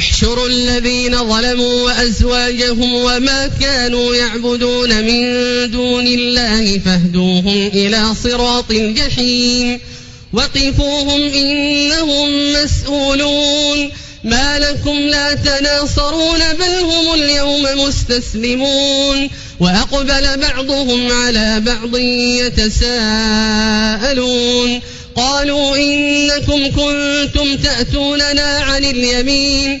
احشروا الذين ظلموا وأزواجهم وما كانوا يعبدون من دون الله فاهدوهم إلى صراط الجحيم وقفوهم إنهم مسؤولون ما لكم لا تناصرون بل هم اليوم مستسلمون وأقبل بعضهم على بعض يتساءلون قالوا إنكم كنتم تأتوننا عن اليمين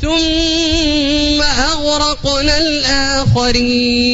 ثم أغرقنا الآخرين.